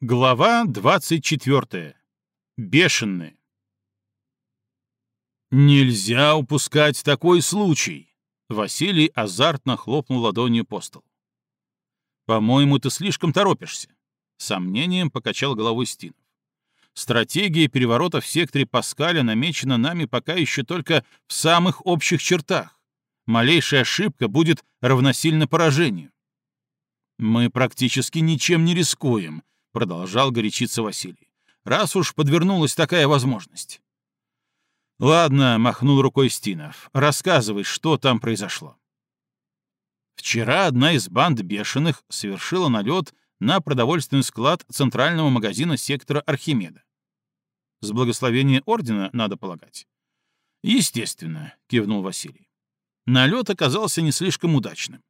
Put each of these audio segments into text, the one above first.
Глава 24. Бешеные. «Нельзя упускать такой случай!» Василий азартно хлопнул ладонью по столу. «По-моему, ты слишком торопишься», — сомнением покачал головой Стинов. «Стратегия переворота в секторе Паскаля намечена нами пока еще только в самых общих чертах. Малейшая ошибка будет равносильно поражению». «Мы практически ничем не рискуем», — продолжал горячиться Василий. «Раз уж подвернулась такая возможность». «Ладно», — махнул рукой Стинов, — «рассказывай, что там произошло». Вчера одна из банд бешеных совершила налет на продовольственный склад центрального магазина сектора Архимеда. С благословения ордена, надо полагать. «Естественно», — кивнул Василий. Налет оказался не слишком удачным.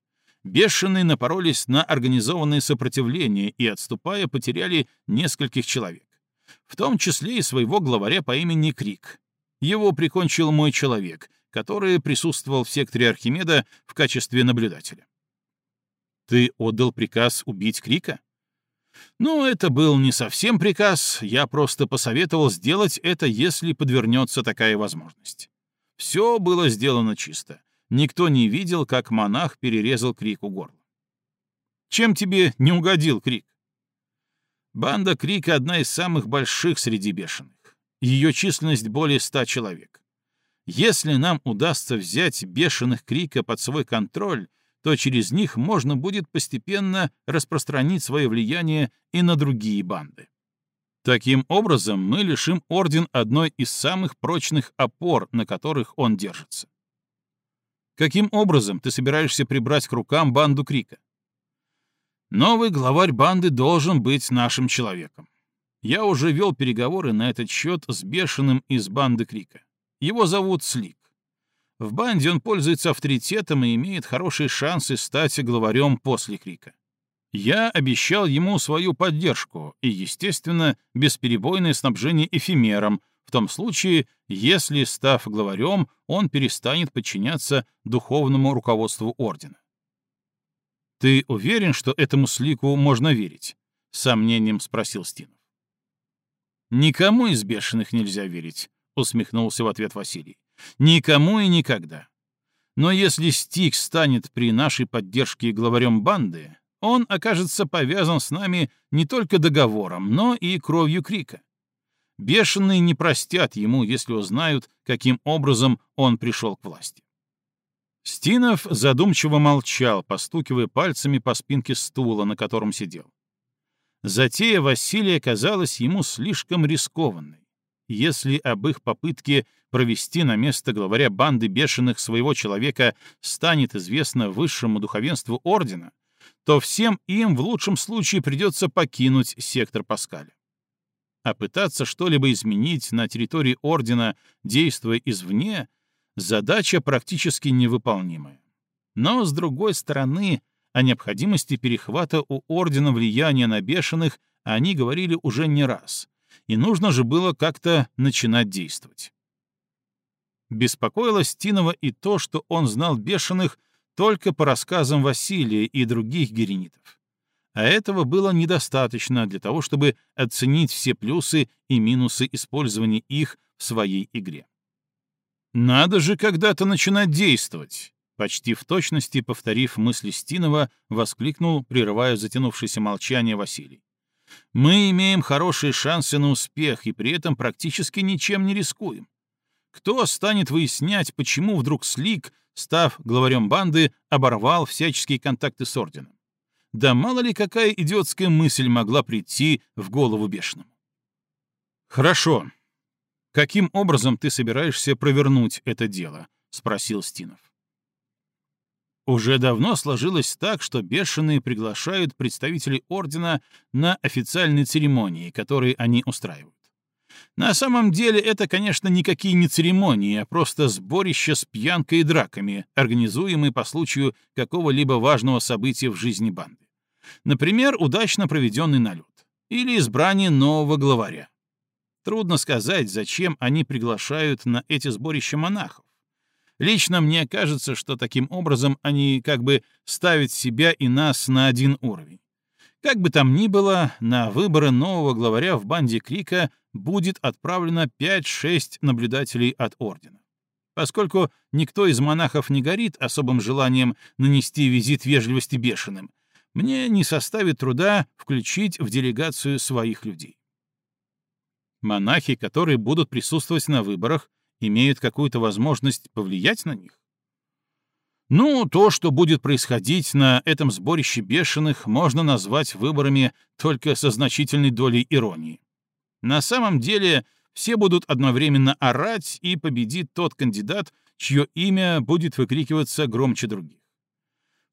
Бешеные напоролись на организованное сопротивление и, отступая, потеряли нескольких человек. В том числе и своего главаря по имени Крик. Его прикончил мой человек, который присутствовал в секторе Архимеда в качестве наблюдателя. «Ты отдал приказ убить Крика?» «Ну, это был не совсем приказ, я просто посоветовал сделать это, если подвернется такая возможность. Все было сделано чисто. Никто не видел, как монах перерезал Крику горло. Чем тебе не угодил Крик? Банда Крика — одна из самых больших среди бешеных. Ее численность более ста человек. Если нам удастся взять бешеных Крика под свой контроль, то через них можно будет постепенно распространить свое влияние и на другие банды. Таким образом, мы лишим Орден одной из самых прочных опор, на которых он держится. Каким образом ты собираешься прибрать к рукам банду Крика? Новый главарь банды должен быть нашим человеком. Я уже вел переговоры на этот счет с бешеным из банды Крика. Его зовут Слик. В банде он пользуется авторитетом и имеет хорошие шансы стать главарем после Крика. Я обещал ему свою поддержку и, естественно, бесперебойное снабжение эфемером, в том случае, если, став главарем, он перестанет подчиняться духовному руководству ордена. «Ты уверен, что этому слику можно верить?» — с сомнением спросил Стинов. «Никому из бешеных нельзя верить», — усмехнулся в ответ Василий. «Никому и никогда. Но если Стик станет при нашей поддержке главарем банды, он окажется повязан с нами не только договором, но и кровью Крика. Бешеные не простят ему, если узнают, каким образом он пришел к власти. Стинов задумчиво молчал, постукивая пальцами по спинке стула, на котором сидел. Затея Василия казалась ему слишком рискованной. Если об их попытке провести на место главаря банды бешеных своего человека станет известно высшему духовенству ордена, то всем им в лучшем случае придется покинуть сектор Паскаля а пытаться что-либо изменить на территории Ордена, действуя извне, задача практически невыполнимая. Но, с другой стороны, о необходимости перехвата у Ордена влияния на бешеных они говорили уже не раз, и нужно же было как-то начинать действовать. Беспокоило Стинова и то, что он знал бешеных только по рассказам Василия и других геренитов а этого было недостаточно для того, чтобы оценить все плюсы и минусы использования их в своей игре. «Надо же когда-то начинать действовать!» Почти в точности повторив мысли Стинова, воскликнул, прерывая затянувшееся молчание Василий. «Мы имеем хорошие шансы на успех и при этом практически ничем не рискуем. Кто станет выяснять, почему вдруг Слик, став главарем банды, оборвал всяческие контакты с Орденом? Да мало ли какая идиотская мысль могла прийти в голову бешеному. «Хорошо. Каким образом ты собираешься провернуть это дело?» — спросил Стинов. Уже давно сложилось так, что бешеные приглашают представителей ордена на официальные церемонии, которые они устраивают. На самом деле это, конечно, никакие не церемонии, а просто сборище с пьянкой и драками, организуемые по случаю какого-либо важного события в жизни банды. Например, удачно проведенный налет или избрание нового главаря. Трудно сказать, зачем они приглашают на эти сборища монахов. Лично мне кажется, что таким образом они как бы ставят себя и нас на один уровень. Как бы там ни было, на выборы нового главаря в банде Крика будет отправлено 5-6 наблюдателей от Ордена. Поскольку никто из монахов не горит особым желанием нанести визит вежливости бешеным, мне не составит труда включить в делегацию своих людей. Монахи, которые будут присутствовать на выборах, имеют какую-то возможность повлиять на них? Ну, то, что будет происходить на этом сборище бешеных, можно назвать выборами только со значительной долей иронии. На самом деле, все будут одновременно орать, и победит тот кандидат, чье имя будет выкрикиваться громче других.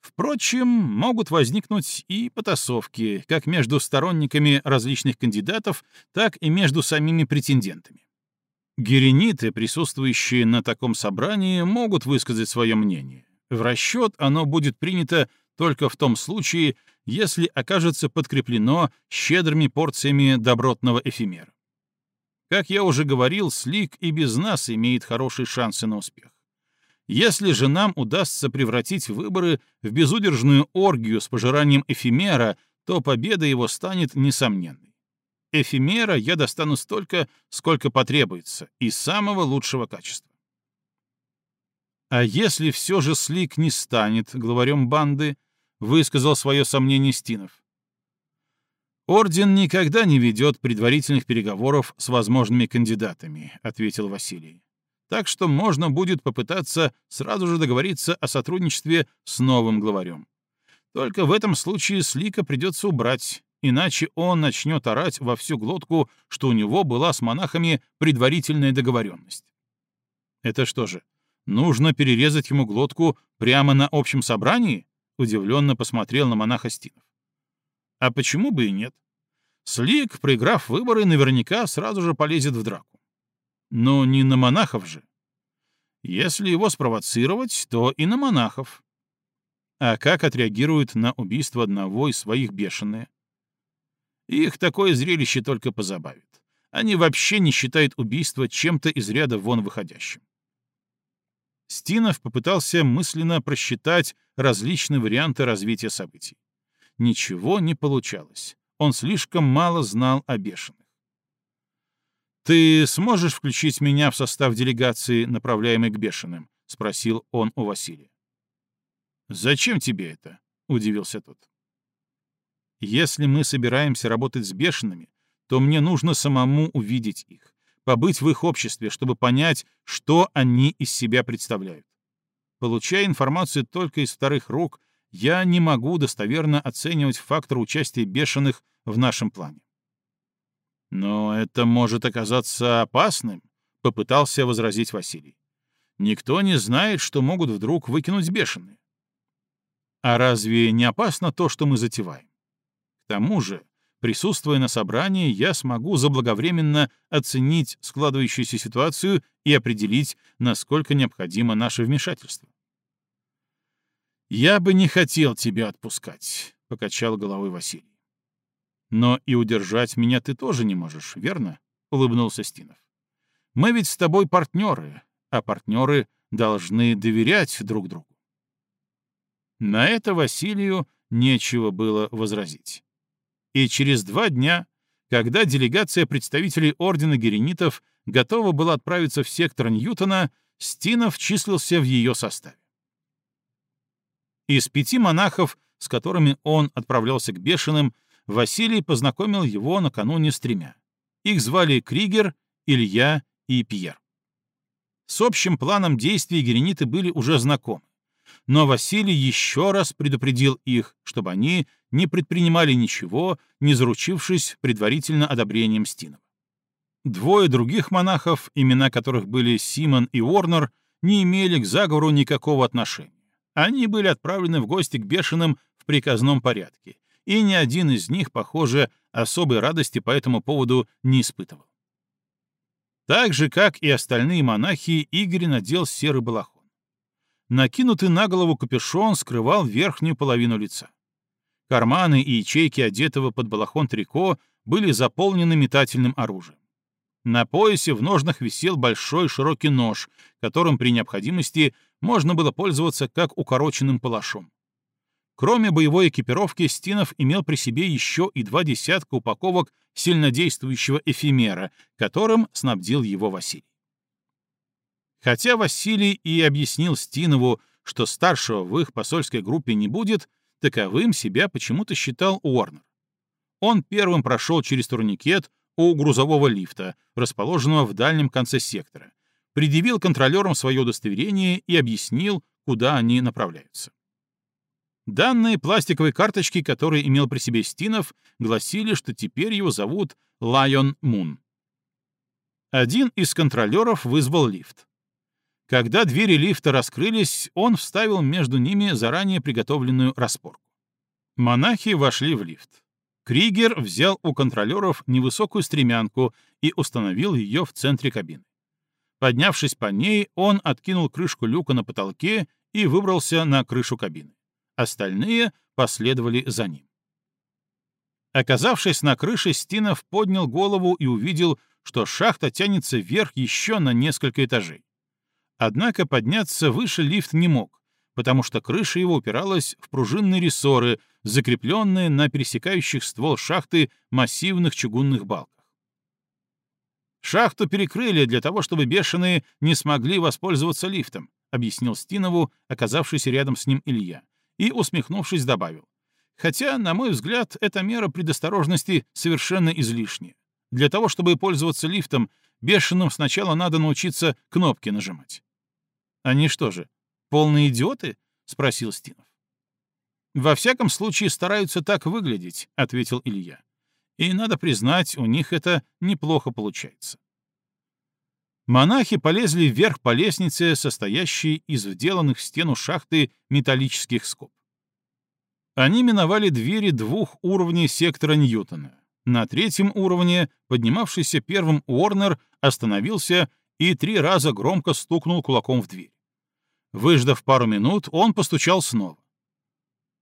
Впрочем, могут возникнуть и потасовки, как между сторонниками различных кандидатов, так и между самими претендентами. Герениты, присутствующие на таком собрании, могут высказать свое мнение. В расчет оно будет принято только в том случае, если окажется подкреплено щедрыми порциями добротного эфемера. Как я уже говорил, Слик и без нас имеет хорошие шансы на успех. Если же нам удастся превратить выборы в безудержную оргию с пожиранием эфемера, то победа его станет несомненной. Эфемера я достану столько, сколько потребуется, и самого лучшего качества. А если все же Слик не станет главарем банды, высказал свое сомнение Стинов. «Орден никогда не ведет предварительных переговоров с возможными кандидатами», — ответил Василий. «Так что можно будет попытаться сразу же договориться о сотрудничестве с новым главарем. Только в этом случае Слика придется убрать, иначе он начнет орать во всю глотку, что у него была с монахами предварительная договоренность». «Это что же, Нужно перерезать ему глотку прямо на общем собрании? Удивленно посмотрел на монаха Стинов. А почему бы и нет? Слик, проиграв выборы, наверняка сразу же полезет в драку. Но не на монахов же. Если его спровоцировать, то и на монахов. А как отреагируют на убийство одного из своих бешеные? Их такое зрелище только позабавит. Они вообще не считают убийство чем-то из ряда вон выходящим. Стинов попытался мысленно просчитать различные варианты развития событий. Ничего не получалось. Он слишком мало знал о бешеных. «Ты сможешь включить меня в состав делегации, направляемой к бешеным?» — спросил он у Василия. «Зачем тебе это?» — удивился тот. «Если мы собираемся работать с бешеными, то мне нужно самому увидеть их побыть в их обществе, чтобы понять, что они из себя представляют. Получая информацию только из вторых рук, я не могу достоверно оценивать фактор участия бешеных в нашем плане. «Но это может оказаться опасным», — попытался возразить Василий. «Никто не знает, что могут вдруг выкинуть бешеные». «А разве не опасно то, что мы затеваем? К тому же Присутствуя на собрании, я смогу заблаговременно оценить складывающуюся ситуацию и определить, насколько необходимо наше вмешательство. «Я бы не хотел тебя отпускать», — покачал головой Василий. «Но и удержать меня ты тоже не можешь, верно?» — улыбнулся Стинов. «Мы ведь с тобой партнеры, а партнеры должны доверять друг другу». На это Василию нечего было возразить и через два дня, когда делегация представителей Ордена Геренитов готова была отправиться в сектор Ньютона, Стинов числился в ее составе. Из пяти монахов, с которыми он отправлялся к бешеным, Василий познакомил его накануне с тремя. Их звали Кригер, Илья и Пьер. С общим планом действий герениты были уже знакомы но Василий еще раз предупредил их, чтобы они не предпринимали ничего, не заручившись предварительно одобрением Стинова. Двое других монахов, имена которых были Симон и Уорнер, не имели к заговору никакого отношения. Они были отправлены в гости к бешеным в приказном порядке, и ни один из них, похоже, особой радости по этому поводу не испытывал. Так же, как и остальные монахи, Игорь надел серый балахон. Накинутый на голову капюшон скрывал верхнюю половину лица. Карманы и ячейки одетого под балахон трико были заполнены метательным оружием. На поясе в ножнах висел большой широкий нож, которым при необходимости можно было пользоваться как укороченным палашом. Кроме боевой экипировки, Стинов имел при себе еще и два десятка упаковок сильнодействующего эфемера, которым снабдил его Василий. Хотя Василий и объяснил Стинову, что старшего в их посольской группе не будет, таковым себя почему-то считал Уорнер. Он первым прошел через турникет у грузового лифта, расположенного в дальнем конце сектора, предъявил контролерам свое удостоверение и объяснил, куда они направляются. Данные пластиковой карточки, которые имел при себе Стинов, гласили, что теперь его зовут Лайон Мун. Один из контролеров вызвал лифт. Когда двери лифта раскрылись, он вставил между ними заранее приготовленную распорку. Монахи вошли в лифт. Кригер взял у контролеров невысокую стремянку и установил ее в центре кабины. Поднявшись по ней, он откинул крышку люка на потолке и выбрался на крышу кабины. Остальные последовали за ним. Оказавшись на крыше, Стинов поднял голову и увидел, что шахта тянется вверх еще на несколько этажей. Однако подняться выше лифт не мог, потому что крыша его упиралась в пружинные рессоры, закрепленные на пересекающих ствол шахты массивных чугунных балках. «Шахту перекрыли для того, чтобы бешеные не смогли воспользоваться лифтом», объяснил Стинову, оказавшийся рядом с ним Илья и, усмехнувшись, добавил. Хотя, на мой взгляд, эта мера предосторожности совершенно излишняя. Для того, чтобы пользоваться лифтом, бешеным сначала надо научиться кнопки нажимать. «Они что же, полные идиоты?» — спросил Стинов. «Во всяком случае стараются так выглядеть», — ответил Илья. «И, надо признать, у них это неплохо получается». Монахи полезли вверх по лестнице, состоящей из вделанных в стену шахты металлических скоб. Они миновали двери двух уровней сектора Ньютона. На третьем уровне поднимавшийся первым Уорнер остановился и три раза громко стукнул кулаком в дверь. Выждав пару минут, он постучал снова.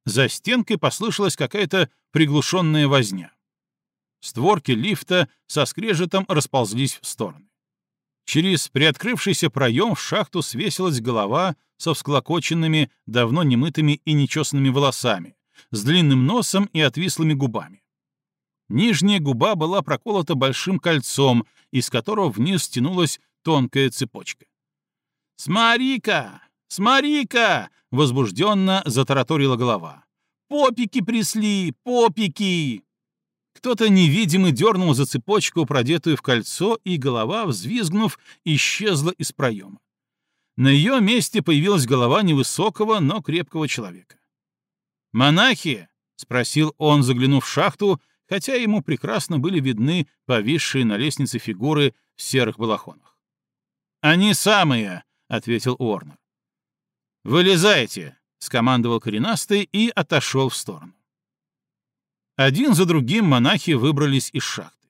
За стенкой послышалась какая-то приглушенная возня. Створки лифта со скрежетом расползлись в стороны. Через приоткрывшийся проем в шахту свесилась голова со всклокоченными, давно немытыми и нечесанными волосами, с длинным носом и отвислыми губами. Нижняя губа была проколота большим кольцом, из которого вниз стянулась тонкая цепочка. «Смотри-ка! Смотри-ка!» — возбужденно затараторила голова. «Попики присли! Попики!» Кто-то невидимый дернул за цепочку, продетую в кольцо, и голова, взвизгнув, исчезла из проема. На ее месте появилась голова невысокого, но крепкого человека. «Монахи?» — спросил он, заглянув в шахту, хотя ему прекрасно были видны повисшие на лестнице фигуры в серых балахонах. «Они самые!» — ответил Уорнер. «Вылезайте!» — скомандовал коренастый и отошел в сторону. Один за другим монахи выбрались из шахты.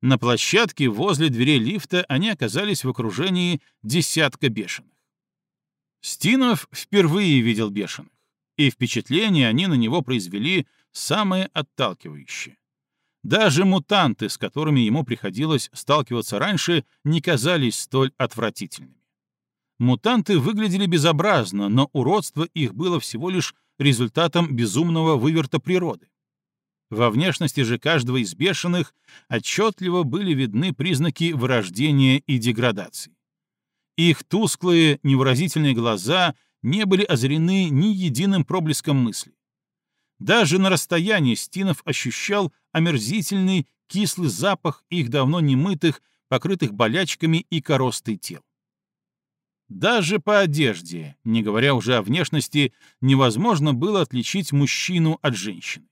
На площадке возле дверей лифта они оказались в окружении десятка бешеных. Стинов впервые видел бешеных, и впечатление они на него произвели самое отталкивающее. Даже мутанты, с которыми ему приходилось сталкиваться раньше, не казались столь отвратительными. Мутанты выглядели безобразно, но уродство их было всего лишь результатом безумного выверта природы. Во внешности же каждого из бешеных отчетливо были видны признаки вырождения и деградации. Их тусклые, невыразительные глаза не были озарены ни единым проблеском мысли. Даже на расстоянии Стинов ощущал омерзительный, кислый запах их давно немытых, покрытых болячками и коростой тел. Даже по одежде, не говоря уже о внешности, невозможно было отличить мужчину от женщины.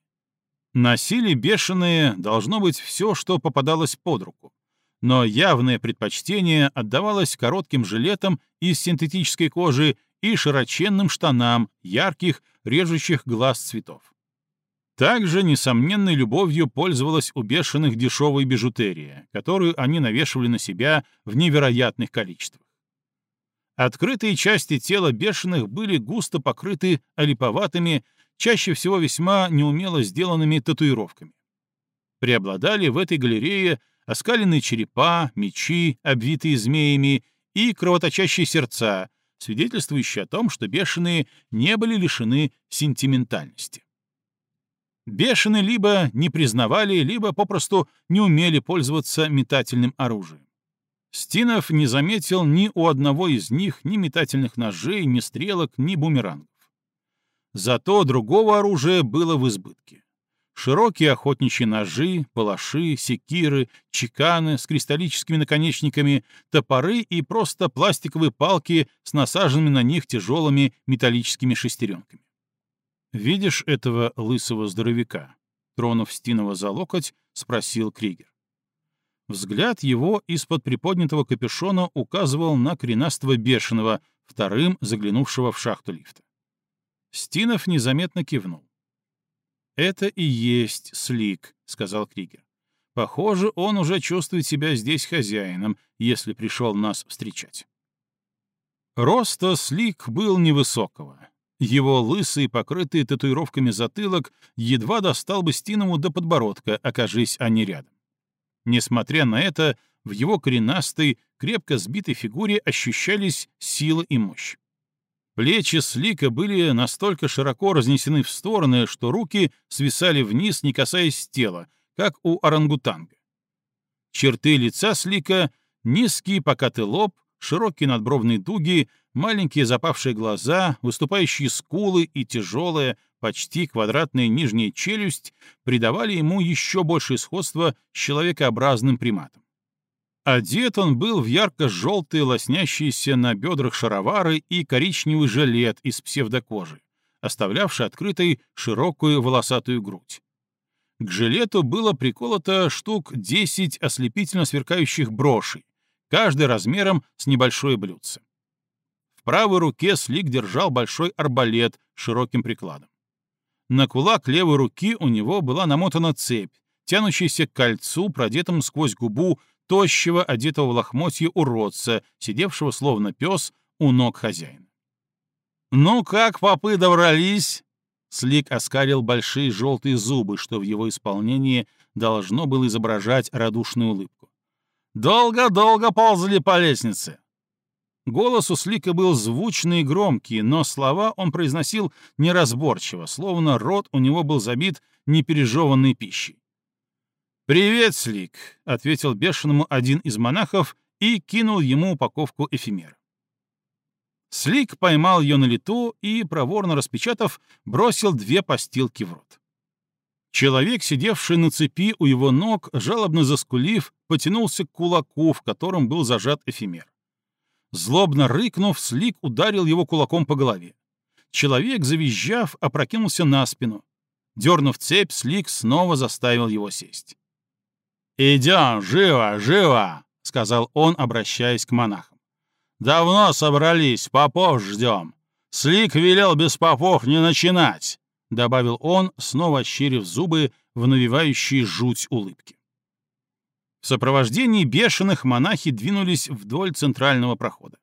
Носили бешеные, должно быть, все, что попадалось под руку. Но явное предпочтение отдавалось коротким жилетам из синтетической кожи и широченным штанам ярких, режущих глаз цветов. Также несомненной любовью пользовалась у бешеных дешевая бижутерия, которую они навешивали на себя в невероятных количествах. Открытые части тела бешеных были густо покрыты олиповатыми, чаще всего весьма неумело сделанными татуировками. Преобладали в этой галерее оскаленные черепа, мечи, обвитые змеями, и кровоточащие сердца, свидетельствующий о том, что бешеные не были лишены сентиментальности. Бешеные либо не признавали, либо попросту не умели пользоваться метательным оружием. Стинов не заметил ни у одного из них ни метательных ножей, ни стрелок, ни бумерангов. Зато другого оружия было в избытке. Широкие охотничьи ножи, палаши, секиры, чеканы с кристаллическими наконечниками, топоры и просто пластиковые палки с насаженными на них тяжелыми металлическими шестеренками. «Видишь этого лысого здоровяка?» Тронув Стинова за локоть, спросил Кригер. Взгляд его из-под приподнятого капюшона указывал на коренастого бешеного, вторым заглянувшего в шахту лифта. Стинов незаметно кивнул. «Это и есть Слик», — сказал Кригер. «Похоже, он уже чувствует себя здесь хозяином, если пришел нас встречать». Роста Слик был невысокого. Его лысый, покрытый татуировками затылок едва достал бы Стинову до подбородка, окажись они рядом. Несмотря на это, в его коренастой, крепко сбитой фигуре ощущались сила и мощь. Плечи Слика были настолько широко разнесены в стороны, что руки свисали вниз, не касаясь тела, как у орангутанга. Черты лица Слика — низкий покатый лоб, широкие надбровные дуги, маленькие запавшие глаза, выступающие скулы и тяжелая, почти квадратная нижняя челюсть придавали ему еще большее сходство с человекообразным приматом. Одет он был в ярко-желтые, лоснящиеся на бедрах шаровары и коричневый жилет из псевдокожи, оставлявший открытой широкую волосатую грудь. К жилету было приколото штук 10 ослепительно сверкающих брошей, каждый размером с небольшое блюдце. В правой руке Слик держал большой арбалет с широким прикладом. На кулак левой руки у него была намотана цепь, тянущаяся к кольцу, продетому сквозь губу тощего, одетого в лохмотье уродца, сидевшего словно пес у ног хозяина. «Ну как, попы добрались?» Слик оскалил большие желтые зубы, что в его исполнении должно было изображать радушную улыбку. «Долго-долго ползали по лестнице!» Голос у Слика был звучный и громкий, но слова он произносил неразборчиво, словно рот у него был забит непережеванной пищей. «Привет, Слик», — ответил бешеному один из монахов и кинул ему упаковку эфемера. Слик поймал ее на лету и, проворно распечатав, бросил две постилки в рот. Человек, сидевший на цепи у его ног, жалобно заскулив, потянулся к кулаку, в котором был зажат эфемер. Злобно рыкнув, Слик ударил его кулаком по голове. Человек, завизжав, опрокинулся на спину. Дернув цепь, Слик снова заставил его сесть. «Идем, живо, живо!» — сказал он, обращаясь к монахам. «Давно собрались, попов ждем. Слик велел без попов не начинать», — добавил он, снова ощерив зубы в навевающие жуть улыбки. В сопровождении бешеных монахи двинулись вдоль центрального прохода.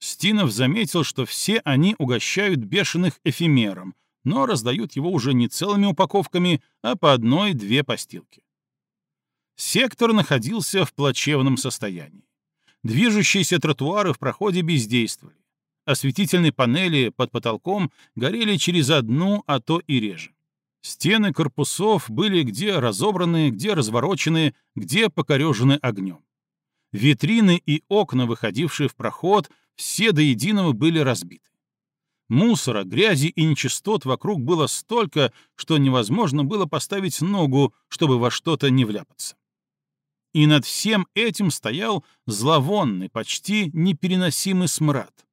Стинов заметил, что все они угощают бешеных эфемером, но раздают его уже не целыми упаковками, а по одной-две постилки. Сектор находился в плачевном состоянии. Движущиеся тротуары в проходе бездействовали. Осветительные панели под потолком горели через одну, а то и реже. Стены корпусов были где разобраны, где разворочены, где покорежены огнем. Витрины и окна, выходившие в проход, все до единого были разбиты. Мусора, грязи и нечистот вокруг было столько, что невозможно было поставить ногу, чтобы во что-то не вляпаться. И над всем этим стоял зловонный, почти непереносимый смрад.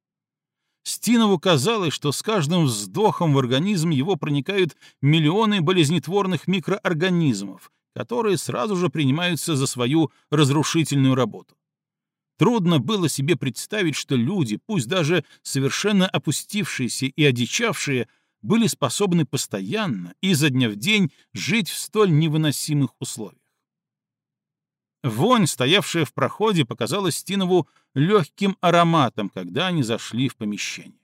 Стинову казалось, что с каждым вздохом в организм его проникают миллионы болезнетворных микроорганизмов, которые сразу же принимаются за свою разрушительную работу. Трудно было себе представить, что люди, пусть даже совершенно опустившиеся и одичавшие, были способны постоянно, изо дня в день, жить в столь невыносимых условиях. Вонь, стоявшая в проходе, показалась Стинову легким ароматом, когда они зашли в помещение.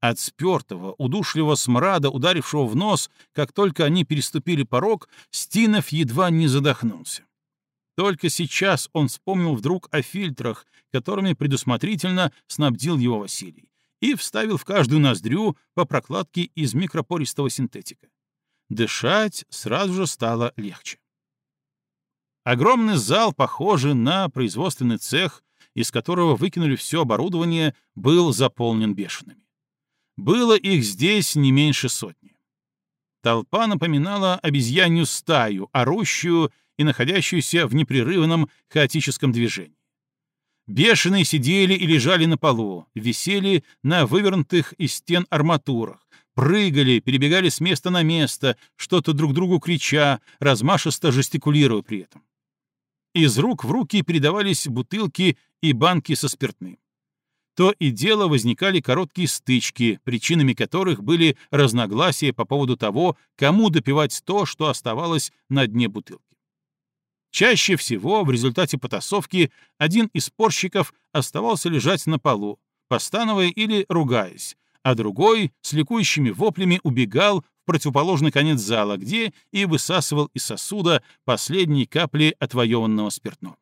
От спертого, удушливого смрада, ударившего в нос, как только они переступили порог, Стинов едва не задохнулся. Только сейчас он вспомнил вдруг о фильтрах, которыми предусмотрительно снабдил его Василий, и вставил в каждую ноздрю по прокладке из микропористого синтетика. Дышать сразу же стало легче. Огромный зал, похожий на производственный цех, из которого выкинули все оборудование, был заполнен бешеными. Было их здесь не меньше сотни. Толпа напоминала обезьянью стаю, орущую и находящуюся в непрерывном хаотическом движении. Бешеные сидели и лежали на полу, висели на вывернутых из стен арматурах, прыгали, перебегали с места на место, что-то друг другу крича, размашисто жестикулируя при этом. Из рук в руки передавались бутылки и банки со спиртным. То и дело возникали короткие стычки, причинами которых были разногласия по поводу того, кому допивать то, что оставалось на дне бутылки. Чаще всего в результате потасовки один из спорщиков оставался лежать на полу, постановая или ругаясь, а другой с ликующими воплями убегал противоположный конец зала, где и высасывал из сосуда последние капли отвоеванного спиртного.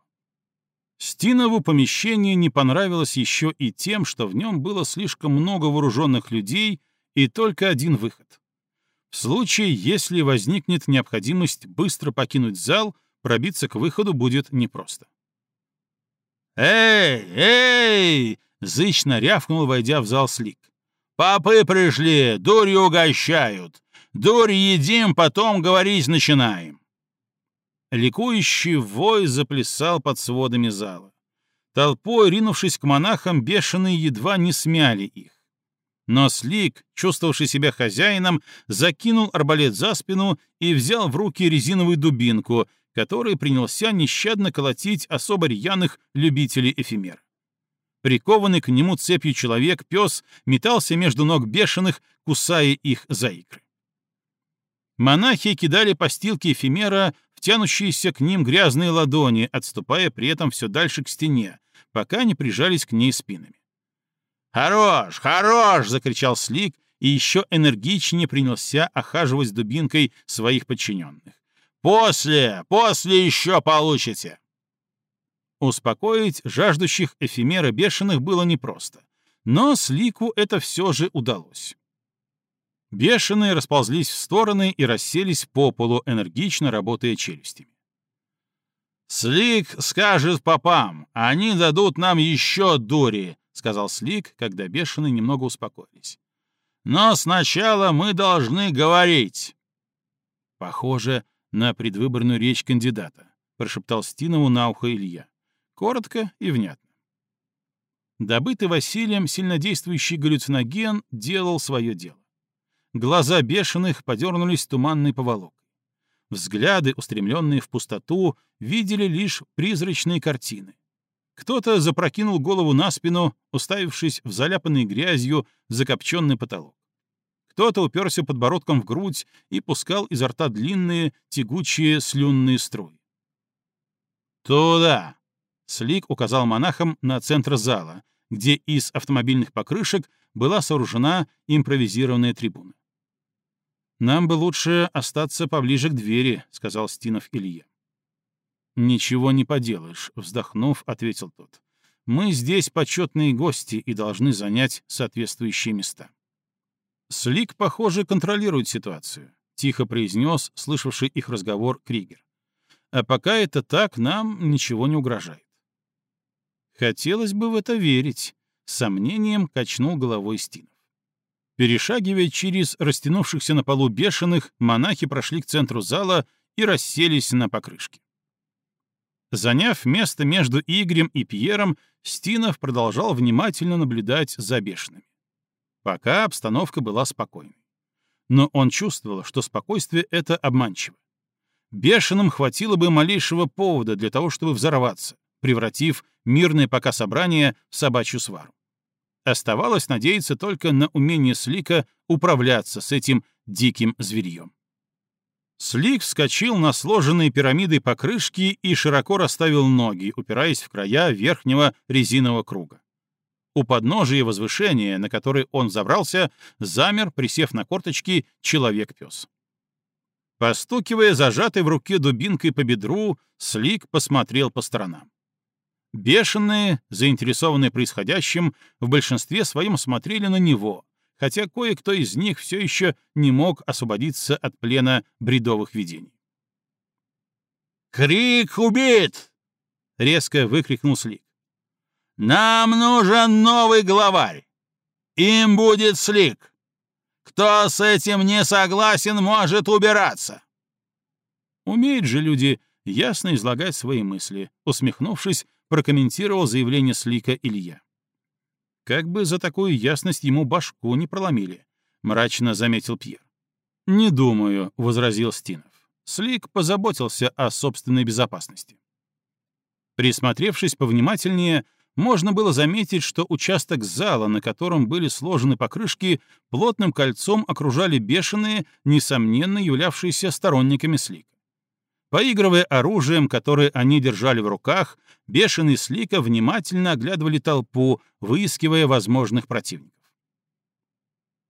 Стинову помещение не понравилось еще и тем, что в нем было слишком много вооруженных людей и только один выход. В случае, если возникнет необходимость быстро покинуть зал, пробиться к выходу будет непросто. «Эй, эй!» — зычно рявкнул, войдя в зал Слик. Папы пришли, дурью угощают. Дурь едим, потом говорить начинаем. Ликующий вой заплясал под сводами зала. Толпой, ринувшись к монахам, бешеные едва не смяли их. Но Слик, чувствовавший себя хозяином, закинул арбалет за спину и взял в руки резиновую дубинку, которой принялся нещадно колотить особо рьяных любителей эфемер. Прикованный к нему цепью человек-пес метался между ног бешеных, кусая их за икры. Монахи кидали постилки эфемера в тянущиеся к ним грязные ладони, отступая при этом все дальше к стене, пока не прижались к ней спинами. «Хорош! Хорош!» — закричал Слик и еще энергичнее принялся охаживать дубинкой своих подчиненных. «После! После еще получите!» Успокоить жаждущих эфемера бешеных было непросто, но Слику это все же удалось. Бешеные расползлись в стороны и расселись по полу, энергично работая челюстями. «Слик скажет попам, они дадут нам еще дури», — сказал Слик, когда бешеные немного успокоились. «Но сначала мы должны говорить». «Похоже на предвыборную речь кандидата», — прошептал Стинову на ухо Илья. Коротко и внятно. Добытый Василием сильнодействующий галлюциноген делал свое дело. Глаза бешеных подернулись туманной поволокой. Взгляды, устремленные в пустоту, видели лишь призрачные картины. Кто-то запрокинул голову на спину, уставившись в заляпанный грязью закопченный потолок. Кто-то уперся подбородком в грудь и пускал изо рта длинные, тягучие слюнные струи. «Туда!» Слик указал монахам на центр зала, где из автомобильных покрышек была сооружена импровизированная трибуна. «Нам бы лучше остаться поближе к двери», — сказал Стинов Илье. «Ничего не поделаешь», — вздохнув, ответил тот. «Мы здесь почетные гости и должны занять соответствующие места». Слик, похоже, контролирует ситуацию, — тихо произнес слышавший их разговор Кригер. «А пока это так, нам ничего не угрожает». Хотелось бы в это верить, сомнением качнул головой Стинов. Перешагивая через растянувшихся на полу бешеных, монахи прошли к центру зала и расселись на покрышке. Заняв место между Игорем и Пьером, Стинов продолжал внимательно наблюдать за бешеными. Пока обстановка была спокойной. Но он чувствовал, что спокойствие — это обманчиво. Бешеным хватило бы малейшего повода для того, чтобы взорваться, превратив мирное пока собрание в собачью свару. Оставалось надеяться только на умение Слика управляться с этим диким зверьем. Слик вскочил на сложенные пирамидой покрышки и широко расставил ноги, упираясь в края верхнего резинового круга. У подножия возвышения, на которое он забрался, замер, присев на корточки, человек-пес. Постукивая зажатой в руке дубинкой по бедру, Слик посмотрел по сторонам. Бешеные, заинтересованные происходящим, в большинстве своем смотрели на него, хотя кое-кто из них все еще не мог освободиться от плена бредовых видений. «Крик убит!» — резко выкрикнул Слик. «Нам нужен новый главарь! Им будет Слик! Кто с этим не согласен, может убираться!» Умеют же люди ясно излагать свои мысли, усмехнувшись, прокомментировал заявление Слика Илья. Как бы за такую ясность ему башку не проломили, мрачно заметил Пьер. Не думаю, возразил Стинов. Слик позаботился о собственной безопасности. Присмотревшись повнимательнее, можно было заметить, что участок зала, на котором были сложены покрышки, плотным кольцом окружали бешеные, несомненно являвшиеся сторонниками Слика. Поигрывая оружием, которое они держали в руках, бешеные Слика внимательно оглядывали толпу, выискивая возможных противников.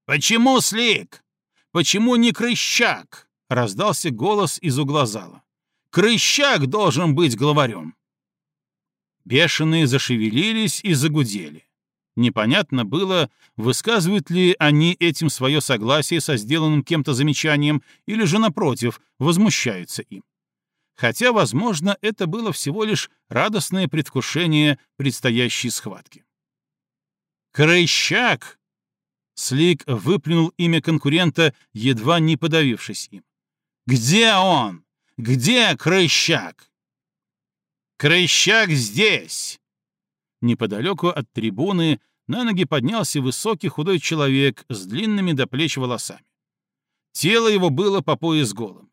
«Почему Слик? Почему не Крыщак?» — раздался голос из угла зала. «Крыщак должен быть главарем!» Бешеные зашевелились и загудели. Непонятно было, высказывают ли они этим свое согласие со сделанным кем-то замечанием или же, напротив, возмущаются им хотя, возможно, это было всего лишь радостное предвкушение предстоящей схватки. «Крыщак!» Слик выплюнул имя конкурента, едва не подавившись им. «Где он? Где Крыщак?» «Крыщак здесь!» Неподалеку от трибуны на ноги поднялся высокий худой человек с длинными до плеч волосами. Тело его было по пояс голым.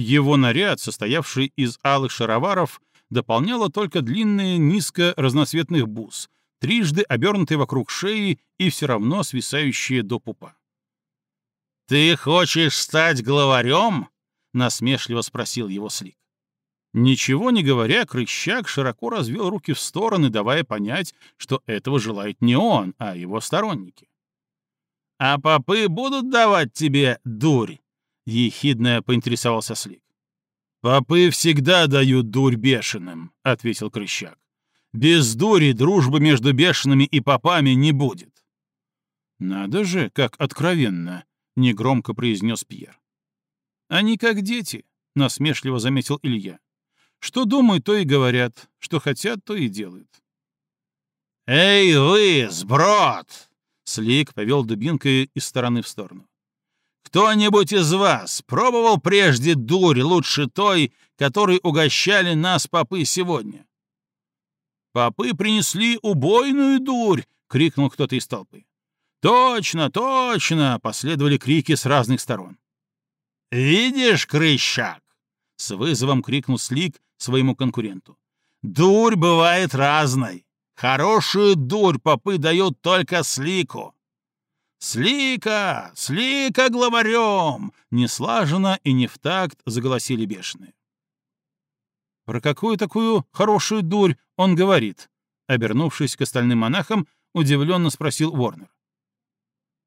Его наряд, состоявший из алых шароваров, дополняла только длинная низко разноцветных бус, трижды обернутые вокруг шеи и все равно свисающие до пупа. «Ты хочешь стать главарем?» — насмешливо спросил его Слик. Ничего не говоря, Крыщак широко развел руки в стороны, давая понять, что этого желает не он, а его сторонники. «А попы будут давать тебе дурь?» — ехидно поинтересовался Слик. «Попы всегда дают дурь бешеным», — ответил Крыщак. «Без дури дружбы между бешеными и попами не будет». «Надо же, как откровенно», — негромко произнес Пьер. «Они как дети», — насмешливо заметил Илья. «Что думают, то и говорят, что хотят, то и делают». «Эй вы, сброд!» — Слик повел дубинкой из стороны в сторону. Кто-нибудь из вас пробовал прежде дурь лучше той, которой угощали нас попы сегодня? «Попы принесли убойную дурь!» — крикнул кто-то из толпы. «Точно, точно!» — последовали крики с разных сторон. «Видишь, крыщак!» — с вызовом крикнул Слик своему конкуренту. «Дурь бывает разной. Хорошую дурь попы дают только Слику. «Слика! Слика главарем!» Неслаженно и не в такт заголосили бешеные. «Про какую такую хорошую дурь он говорит?» Обернувшись к остальным монахам, удивленно спросил Уорнер.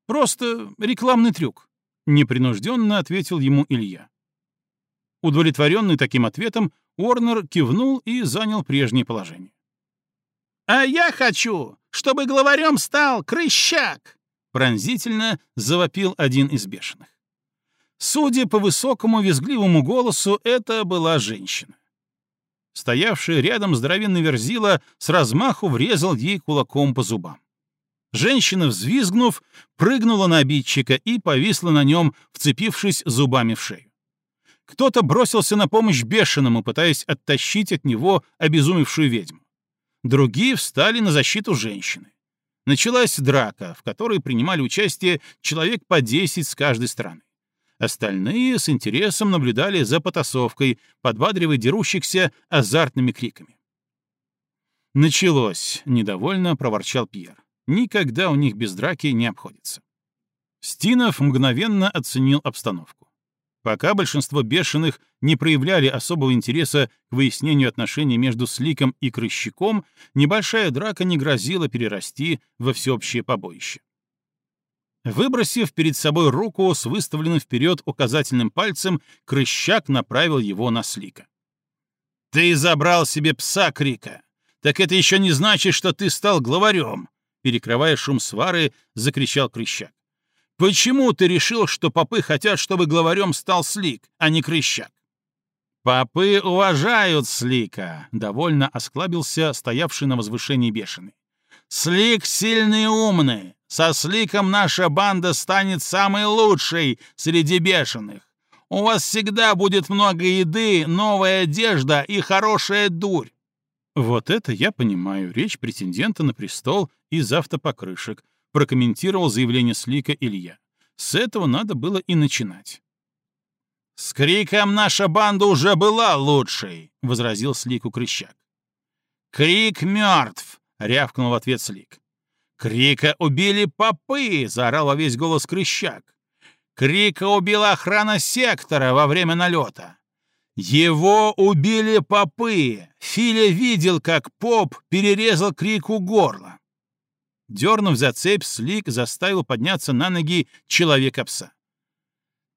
«Просто рекламный трюк», — непринужденно ответил ему Илья. Удовлетворенный таким ответом, Уорнер кивнул и занял прежнее положение. «А я хочу, чтобы главарем стал Крыщак!» Пронзительно завопил один из бешеных. Судя по высокому визгливому голосу, это была женщина. Стоявший рядом здоровенный верзила с размаху врезал ей кулаком по зубам. Женщина, взвизгнув, прыгнула на обидчика и повисла на нем, вцепившись зубами в шею. Кто-то бросился на помощь бешеному, пытаясь оттащить от него обезумевшую ведьму. Другие встали на защиту женщины. Началась драка, в которой принимали участие человек по 10 с каждой стороны. Остальные с интересом наблюдали за потасовкой, подбадривая дерущихся азартными криками. «Началось», — недовольно проворчал Пьер. «Никогда у них без драки не обходится». Стинов мгновенно оценил обстановку. Пока большинство бешеных не проявляли особого интереса к выяснению отношений между Сликом и Крыщиком, небольшая драка не грозила перерасти во всеобщее побоище. Выбросив перед собой руку с выставленным вперед указательным пальцем, Крыщак направил его на Слика. «Ты забрал себе пса, Крика! Так это еще не значит, что ты стал главарем!» Перекрывая шум свары, закричал Крыщак. «Почему ты решил, что попы хотят, чтобы главарем стал Слик, а не Крыщак?» «Попы уважают Слика», — довольно осклабился стоявший на возвышении бешеный. «Слик сильный и умный. Со Сликом наша банда станет самой лучшей среди бешеных. У вас всегда будет много еды, новая одежда и хорошая дурь. Вот это я понимаю, речь претендента на престол из автопокрышек, прокомментировал заявление Слика Илья. С этого надо было и начинать. «С криком наша банда уже была лучшей», — возразил Слику Крыщак. «Крик мертв», — рявкнул в ответ Слик. «Крика убили попы!» — заорал во весь голос Крыщак. «Крика убила охрана сектора во время налета. Его убили попы. Филя видел, как поп перерезал Крику горло. Дернув за цепь, Слик заставил подняться на ноги человека-пса.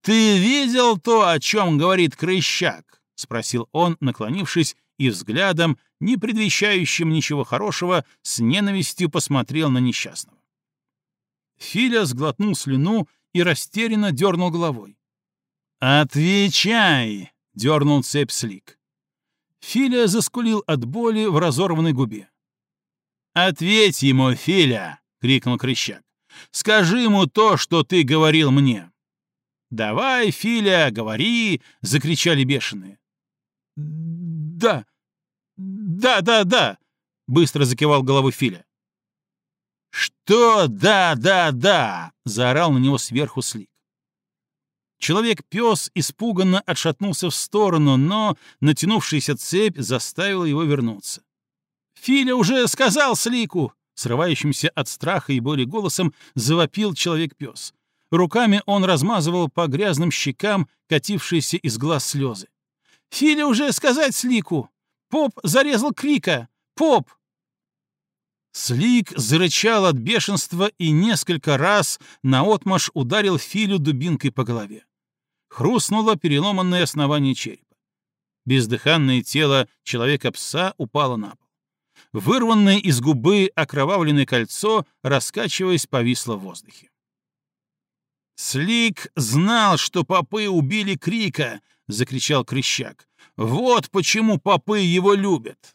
«Ты видел то, о чем говорит Крыщак?» — спросил он, наклонившись и взглядом, не предвещающим ничего хорошего, с ненавистью посмотрел на несчастного. Филя сглотнул слюну и растерянно дернул головой. «Отвечай!» — дернул цепь Слик. Филя заскулил от боли в разорванной губе. «Ответь ему, Филя!» — крикнул Крыщак. «Скажи ему то, что ты говорил мне!» «Давай, Филя, говори!» — закричали бешеные. «Да, да, да, да!» — быстро закивал головой Филя. «Что да, да, да!» — заорал на него сверху Слик. Человек-пес испуганно отшатнулся в сторону, но натянувшаяся цепь заставила его вернуться. «Филя уже сказал Слику!» Срывающимся от страха и боли голосом завопил человек-пес. Руками он размазывал по грязным щекам катившиеся из глаз слезы. «Филя уже сказать Слику! Поп зарезал Крика! Поп!» Слик зарычал от бешенства и несколько раз наотмашь ударил Филю дубинкой по голове. Хрустнуло переломанное основание черепа. Бездыханное тело человека-пса упало на пол. Вырванное из губы окровавленное кольцо, раскачиваясь, повисло в воздухе. «Слик знал, что попы убили Крика!» — закричал Крыщак. «Вот почему попы его любят!»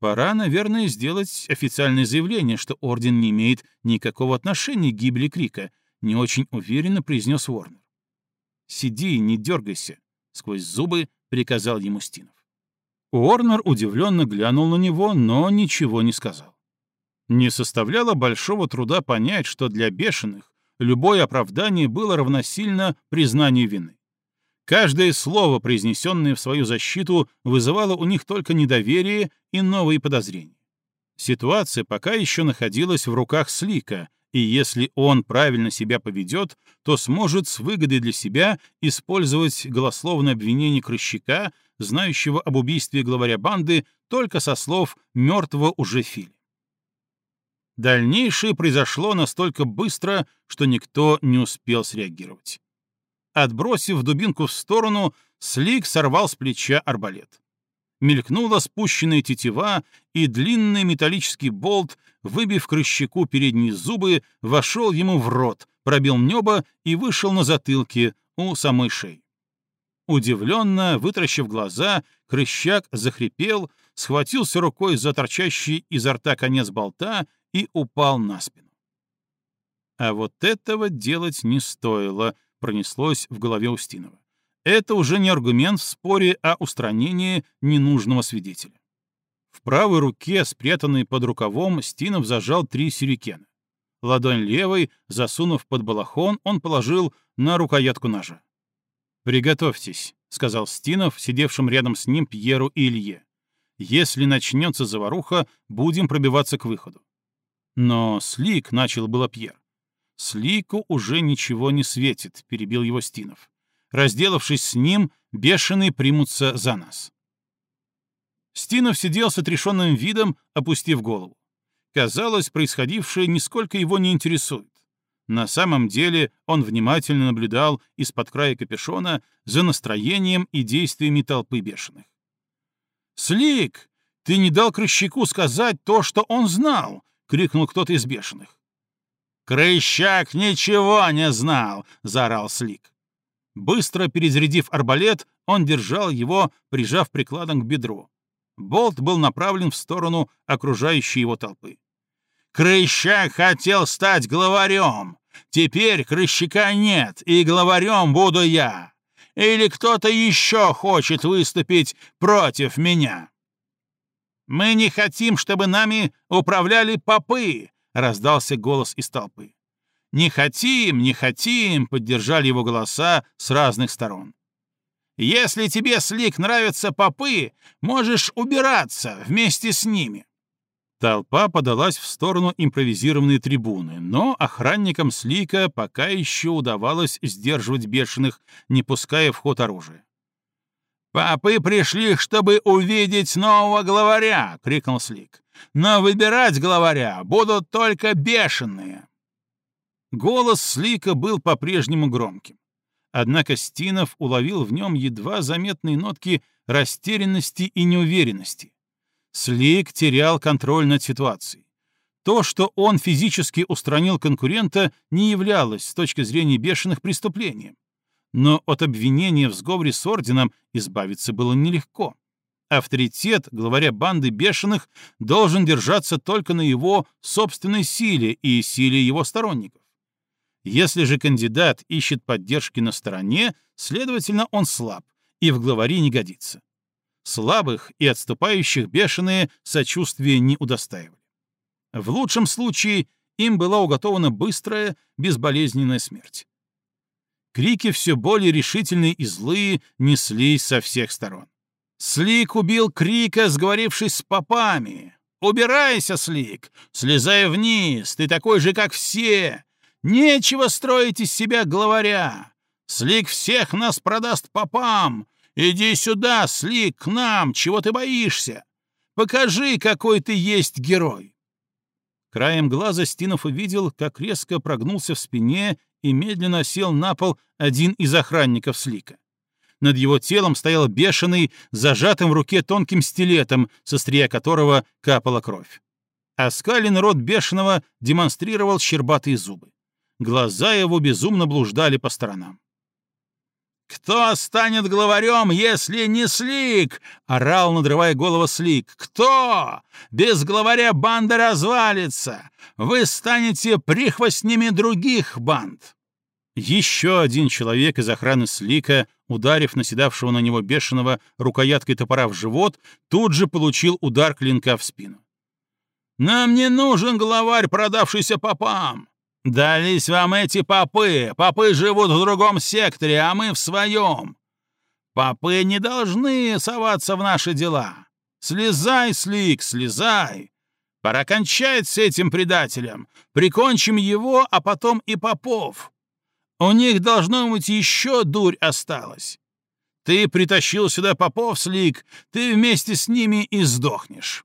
Пора, наверное, сделать официальное заявление, что Орден не имеет никакого отношения к гибели Крика, не очень уверенно произнес Ворнер. «Сиди, не дергайся», — сквозь зубы приказал ему Стинов. Уорнер удивленно глянул на него, но ничего не сказал. Не составляло большого труда понять, что для бешеных любое оправдание было равносильно признанию вины. Каждое слово, произнесенное в свою защиту, вызывало у них только недоверие и новые подозрения. Ситуация пока еще находилась в руках Слика, и если он правильно себя поведет, то сможет с выгодой для себя использовать голословное обвинение Крыщака, знающего об убийстве главаря банды, только со слов мертвого уже Фили. Дальнейшее произошло настолько быстро, что никто не успел среагировать. Отбросив дубинку в сторону, Слик сорвал с плеча арбалет. Мелькнула спущенная тетива, и длинный металлический болт, выбив крыщаку передние зубы, вошел ему в рот, пробил небо и вышел на затылке у самой шеи. Удивленно, вытращив глаза, Крыщак захрипел, схватился рукой за торчащий изо рта конец болта и упал на спину. А вот этого делать не стоило, пронеслось в голове Устинова. Это уже не аргумент в споре о устранении ненужного свидетеля. В правой руке, спрятанной под рукавом, Стинов зажал три сюрикена. Ладонь левой, засунув под балахон, он положил на рукоятку ножа. «Приготовьтесь», — сказал Стинов, сидевшим рядом с ним Пьеру и Илье. «Если начнется заваруха, будем пробиваться к выходу». Но Слик начал было Пьер. «Слику уже ничего не светит», — перебил его Стинов. «Разделавшись с ним, бешеные примутся за нас». Стинов сидел с отрешенным видом, опустив голову. Казалось, происходившее нисколько его не интересует. На самом деле он внимательно наблюдал из-под края капюшона за настроением и действиями толпы бешеных. «Слик! Ты не дал Крыщаку сказать то, что он знал!» — крикнул кто-то из бешеных. «Крыщак ничего не знал!» — заорал Слик. Быстро перезарядив арбалет, он держал его, прижав прикладом к бедру. Болт был направлен в сторону окружающей его толпы. «Крыщак хотел стать главарем! Теперь Крыщака нет, и главарем буду я! Или кто-то еще хочет выступить против меня?» «Мы не хотим, чтобы нами управляли попы!» — раздался голос из толпы. «Не хотим, не хотим!» — поддержали его голоса с разных сторон. «Если тебе, Слик, нравятся попы, можешь убираться вместе с ними!» Толпа подалась в сторону импровизированной трибуны, но охранникам Слика пока еще удавалось сдерживать бешеных, не пуская в ход оружия. «Попы пришли, чтобы увидеть нового главаря!» — крикнул Слик. «Но выбирать главаря будут только бешеные!» Голос Слика был по-прежнему громким. Однако Стинов уловил в нем едва заметные нотки растерянности и неуверенности. Слик терял контроль над ситуацией. То, что он физически устранил конкурента, не являлось с точки зрения бешеных преступлением но от обвинения в сговоре с орденом избавиться было нелегко. Авторитет главаря банды бешеных должен держаться только на его собственной силе и силе его сторонников. Если же кандидат ищет поддержки на стороне, следовательно, он слаб и в главари не годится. Слабых и отступающих бешеные сочувствия не удостаивали. В лучшем случае им была уготована быстрая, безболезненная смерть. Крики все более решительные и злые неслись со всех сторон. Слик убил Крика, сговорившись с попами. «Убирайся, Слик! Слезай вниз! Ты такой же, как все! Нечего строить из себя главаря! Слик всех нас продаст попам! Иди сюда, Слик, к нам! Чего ты боишься? Покажи, какой ты есть герой!» Краем глаза Стинов увидел, как резко прогнулся в спине и медленно сел на пол один из охранников Слика. Над его телом стоял бешеный, зажатым в руке тонким стилетом, со стрия которого капала кровь. Оскаленный рот бешеного демонстрировал щербатые зубы. Глаза его безумно блуждали по сторонам. «Кто станет главарем, если не Слик?» — орал, надрывая голову Слик. «Кто? Без главаря банда развалится. Вы станете прихвостнями других банд». Еще один человек из охраны Слика, ударив наседавшего на него бешеного рукояткой топора в живот, тут же получил удар клинка в спину. «Нам не нужен главарь, продавшийся попам. Дались вам эти попы. Попы живут в другом секторе, а мы в своем. Попы не должны соваться в наши дела. Слезай, Слик, слезай. Пора кончать с этим предателем. Прикончим его, а потом и попов. У них, должно быть, еще дурь осталась. Ты притащил сюда попов, Слик, ты вместе с ними и сдохнешь.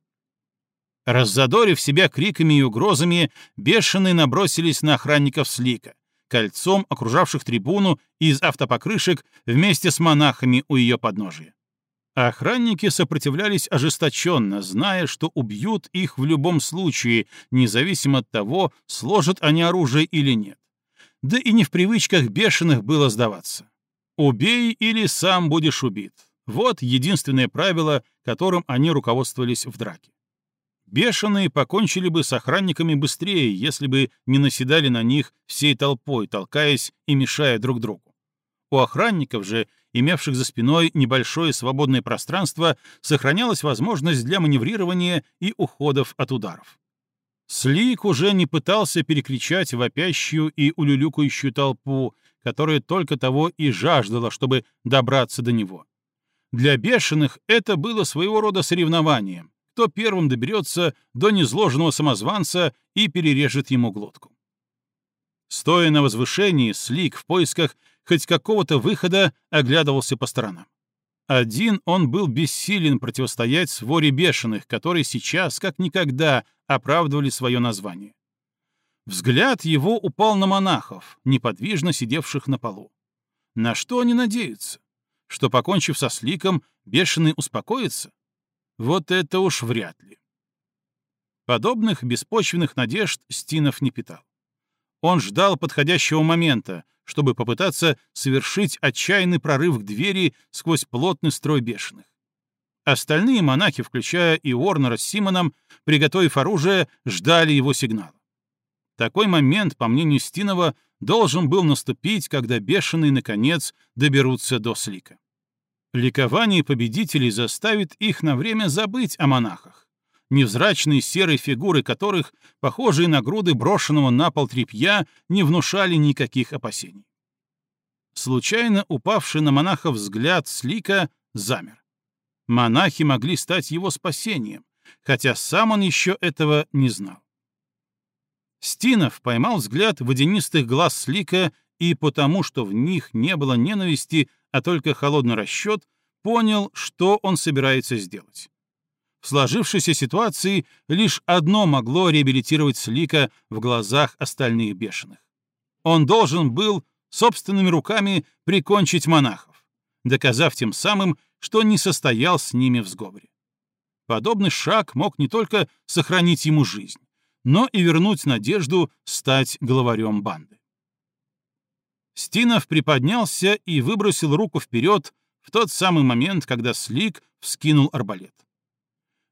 Раззадорив себя криками и угрозами, бешеные набросились на охранников Слика, кольцом окружавших трибуну из автопокрышек вместе с монахами у ее подножия. Охранники сопротивлялись ожесточенно, зная, что убьют их в любом случае, независимо от того, сложат они оружие или нет. Да и не в привычках бешеных было сдаваться. «Убей или сам будешь убит». Вот единственное правило, которым они руководствовались в драке. Бешеные покончили бы с охранниками быстрее, если бы не наседали на них всей толпой, толкаясь и мешая друг другу. У охранников же, имевших за спиной небольшое свободное пространство, сохранялась возможность для маневрирования и уходов от ударов. Слик уже не пытался перекричать вопящую и улюлюкающую толпу, которая только того и жаждала, чтобы добраться до него. Для бешеных это было своего рода соревнованием кто первым доберется до незложенного самозванца и перережет ему глотку. Стоя на возвышении, Слик в поисках хоть какого-то выхода оглядывался по сторонам. Один он был бессилен противостоять своре бешеных, которые сейчас, как никогда, оправдывали свое название. Взгляд его упал на монахов, неподвижно сидевших на полу. На что они надеются? Что, покончив со Сликом, бешеный успокоится? Вот это уж вряд ли. Подобных беспочвенных надежд Стинов не питал. Он ждал подходящего момента, чтобы попытаться совершить отчаянный прорыв к двери сквозь плотный строй бешеных. Остальные монахи, включая и Уорнера с Симоном, приготовив оружие, ждали его сигнала. Такой момент, по мнению Стинова, должен был наступить, когда бешеные, наконец, доберутся до Слика. Ликование победителей заставит их на время забыть о монахах, невзрачные серые фигуры которых, похожие на груды брошенного на пол тряпья, не внушали никаких опасений. Случайно упавший на монахов взгляд Слика замер. Монахи могли стать его спасением, хотя сам он еще этого не знал. Стинов поймал взгляд водянистых глаз Слика и потому, что в них не было ненависти, а только холодный расчет, понял, что он собирается сделать. В сложившейся ситуации лишь одно могло реабилитировать Слика в глазах остальных бешеных. Он должен был собственными руками прикончить монахов, доказав тем самым, что не состоял с ними в сговоре. Подобный шаг мог не только сохранить ему жизнь, но и вернуть надежду стать главарем банды. Стинов приподнялся и выбросил руку вперед в тот самый момент, когда Слик вскинул арбалет.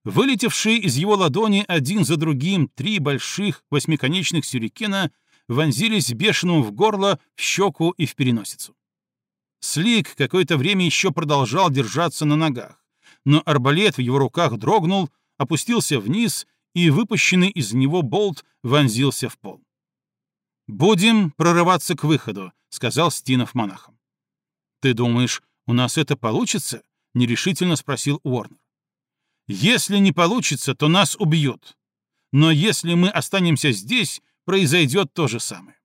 Вылетевшие из его ладони один за другим три больших восьмиконечных сюрикена вонзились бешеному в горло, в щеку и в переносицу. Слик какое-то время еще продолжал держаться на ногах, но арбалет в его руках дрогнул, опустился вниз, и выпущенный из него болт вонзился в пол. «Будем прорываться к выходу», — сказал Стинов монахам. «Ты думаешь, у нас это получится?» — нерешительно спросил Уорнер. «Если не получится, то нас убьют. Но если мы останемся здесь, произойдет то же самое».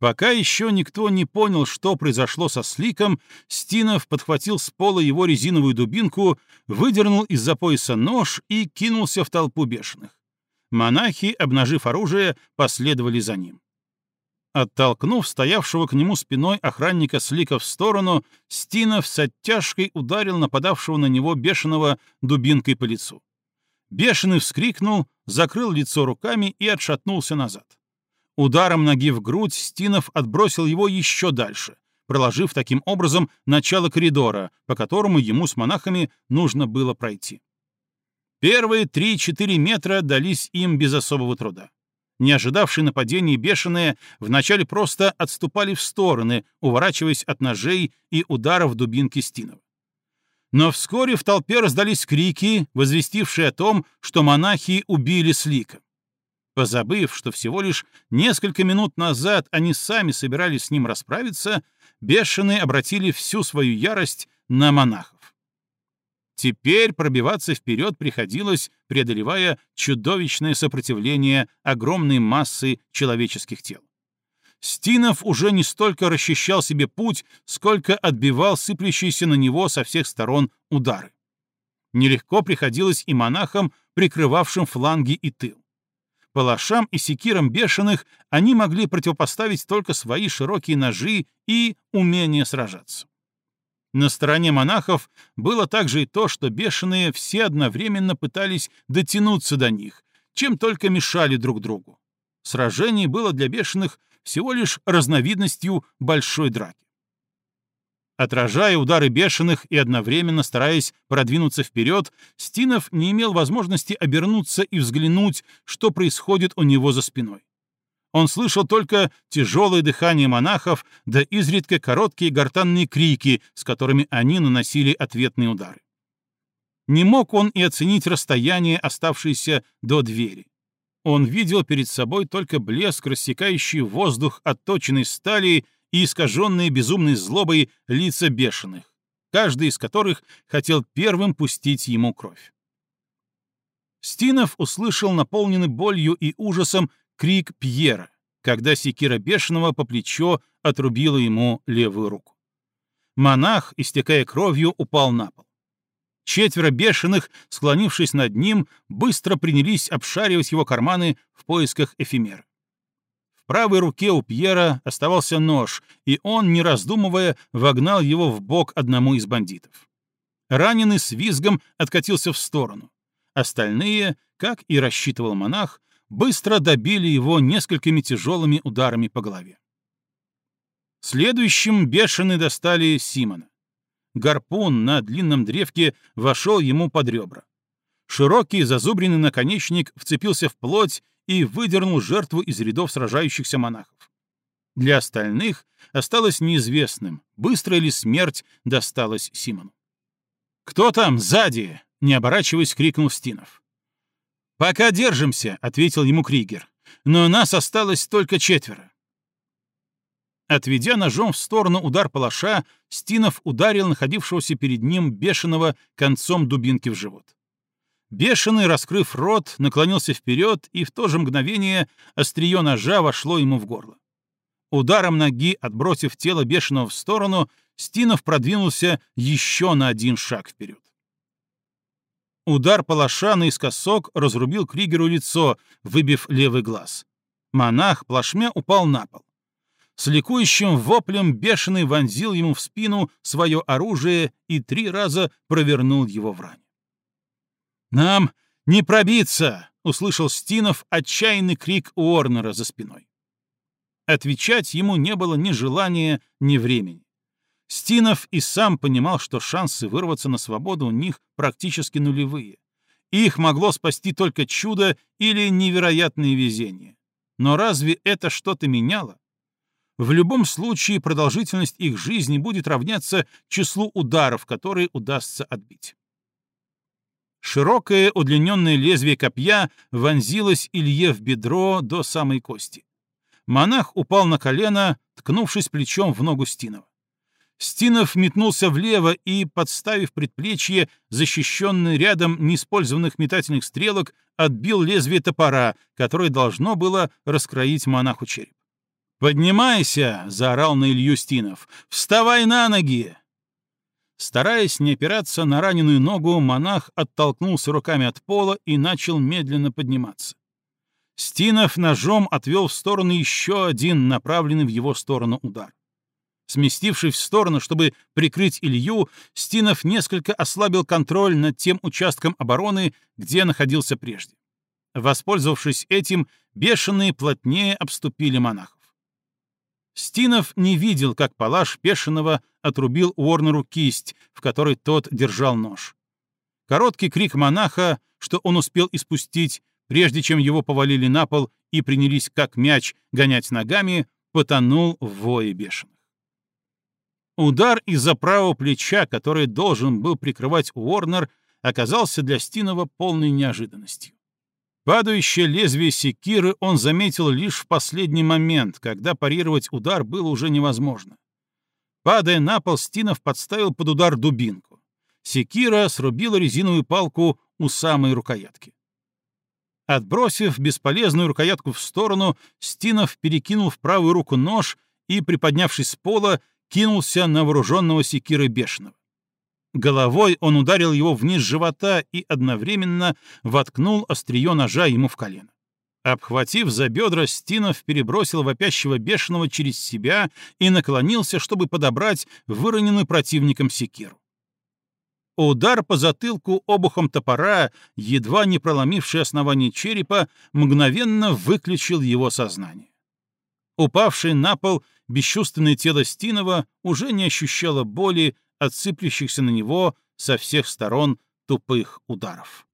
Пока еще никто не понял, что произошло со Сликом, Стинов подхватил с пола его резиновую дубинку, выдернул из-за пояса нож и кинулся в толпу бешеных. Монахи, обнажив оружие, последовали за ним. Оттолкнув стоявшего к нему спиной охранника Слика в сторону, Стинов с оттяжкой ударил нападавшего на него бешеного дубинкой по лицу. Бешеный вскрикнул, закрыл лицо руками и отшатнулся назад. Ударом ноги в грудь Стинов отбросил его еще дальше, проложив таким образом начало коридора, по которому ему с монахами нужно было пройти. Первые 3-4 метра дались им без особого труда. Не ожидавшие нападения бешеные вначале просто отступали в стороны, уворачиваясь от ножей и ударов дубинки Стинова. Но вскоре в толпе раздались крики, возвестившие о том, что монахи убили Слика. Позабыв, что всего лишь несколько минут назад они сами собирались с ним расправиться, бешеные обратили всю свою ярость на монахов. Теперь пробиваться вперед приходилось, преодолевая чудовищное сопротивление огромной массы человеческих тел. Стинов уже не столько расчищал себе путь, сколько отбивал сыплющиеся на него со всех сторон удары. Нелегко приходилось и монахам, прикрывавшим фланги и тыл. Палашам и секирам бешеных они могли противопоставить только свои широкие ножи и умение сражаться. На стороне монахов было также и то, что бешеные все одновременно пытались дотянуться до них, чем только мешали друг другу. Сражение было для бешеных всего лишь разновидностью большой драки. Отражая удары бешеных и одновременно стараясь продвинуться вперед, Стинов не имел возможности обернуться и взглянуть, что происходит у него за спиной. Он слышал только тяжелое дыхание монахов, да изредка короткие гортанные крики, с которыми они наносили ответные удары. Не мог он и оценить расстояние, оставшееся до двери. Он видел перед собой только блеск, рассекающий воздух отточенной стали и искаженные безумной злобой лица бешеных, каждый из которых хотел первым пустить ему кровь. Стинов услышал наполненный болью и ужасом крик Пьера, когда секира бешеного по плечо отрубила ему левую руку. Монах, истекая кровью, упал на пол. Четверо бешеных, склонившись над ним, быстро принялись обшаривать его карманы в поисках эфемера правой руке у Пьера оставался нож, и он, не раздумывая, вогнал его в бок одному из бандитов. Раненый с визгом откатился в сторону. Остальные, как и рассчитывал монах, быстро добили его несколькими тяжелыми ударами по голове. Следующим бешеные достали Симона. Гарпун на длинном древке вошел ему под ребра. Широкий зазубренный наконечник вцепился в плоть и выдернул жертву из рядов сражающихся монахов. Для остальных осталось неизвестным, быстрая ли смерть досталась Симону. «Кто там, сзади?» — не оборачиваясь, крикнул Стинов. «Пока держимся», — ответил ему Кригер. «Но нас осталось только четверо». Отведя ножом в сторону удар палаша, Стинов ударил находившегося перед ним бешеного концом дубинки в живот. Бешеный, раскрыв рот, наклонился вперед, и в то же мгновение острие ножа вошло ему в горло. Ударом ноги, отбросив тело бешеного в сторону, Стинов продвинулся еще на один шаг вперед. Удар палаша наискосок разрубил Кригеру лицо, выбив левый глаз. Монах плашмя упал на пол. С ликующим воплем бешеный вонзил ему в спину свое оружие и три раза провернул его в ране. «Нам не пробиться!» — услышал Стинов отчаянный крик Уорнера за спиной. Отвечать ему не было ни желания, ни времени. Стинов и сам понимал, что шансы вырваться на свободу у них практически нулевые. Их могло спасти только чудо или невероятное везение. Но разве это что-то меняло? В любом случае продолжительность их жизни будет равняться числу ударов, которые удастся отбить. Широкое удлиненное лезвие копья вонзилось Илье в бедро до самой кости. Монах упал на колено, ткнувшись плечом в ногу Стинова. Стинов метнулся влево и, подставив предплечье, защищенный рядом неиспользованных метательных стрелок, отбил лезвие топора, которое должно было раскроить монаху череп. «Поднимайся!» — заорал на Илью Стинов. «Вставай на ноги!» Стараясь не опираться на раненую ногу, монах оттолкнулся руками от пола и начал медленно подниматься. Стинов ножом отвел в сторону еще один направленный в его сторону удар. Сместившись в сторону, чтобы прикрыть Илью, Стинов несколько ослабил контроль над тем участком обороны, где находился прежде. Воспользовавшись этим, бешеные плотнее обступили монахов. Стинов не видел, как палаш Пешиного отрубил Уорнеру кисть, в которой тот держал нож. Короткий крик монаха, что он успел испустить, прежде чем его повалили на пол и принялись как мяч гонять ногами, потонул в вое бешеных. Удар из-за правого плеча, который должен был прикрывать Уорнер, оказался для Стинова полной неожиданностью. Падающее лезвие секиры он заметил лишь в последний момент, когда парировать удар было уже невозможно. Падая на пол, Стинов подставил под удар дубинку. Секира срубила резиновую палку у самой рукоятки. Отбросив бесполезную рукоятку в сторону, Стинов перекинул в правую руку нож и, приподнявшись с пола, кинулся на вооруженного секиры бешеного. Головой он ударил его вниз живота и одновременно воткнул острие ножа ему в колено. Обхватив за бедра, Стинов перебросил вопящего бешеного через себя и наклонился, чтобы подобрать выроненную противником секиру. Удар по затылку обухом топора, едва не проломивший основание черепа, мгновенно выключил его сознание. Упавший на пол бесчувственное тело Стинова уже не ощущало боли, от на него со всех сторон тупых ударов.